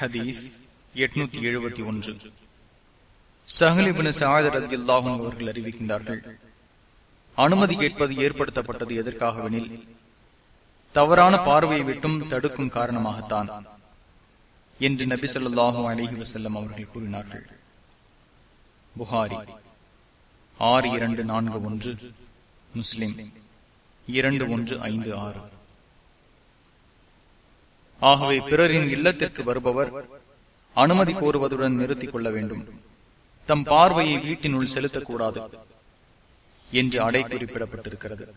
ஹதீஸ் எட்நூத்தி எழுபத்தி ஒன்று. சஹலிபின் சாயதர் அல்லாஹும் அவர்கள் அறிவிக்கின்றார்கள். அனுமதி கேட்பது ஏற்படுத்தப்பட்டது எதற்காகவெனில் தவறான பார்வையை விட்டும் தடுக்கும் காரணமாகத்தான் என்று நபி சொல்லாஹும் அலஹி வசல்லம் அவர்கள் கூறினார்கள். புகாரி ஆறு இரண்டு நான்கு ஒன்று முஸ்லிம் இரண்டு ஒன்று ஐந்து ஆறு. ஆகவே பிறரின் இல்லத்திற்கு வருபவர் அனுமதி கோருவதுடன் நிறுத்திக் கொள்ள வேண்டும். தம் பார்வையை வீட்டினுள் செலுத்தக்கூடாது என்று அடை குறிப்பிடப்பட்டிருக்கிறது.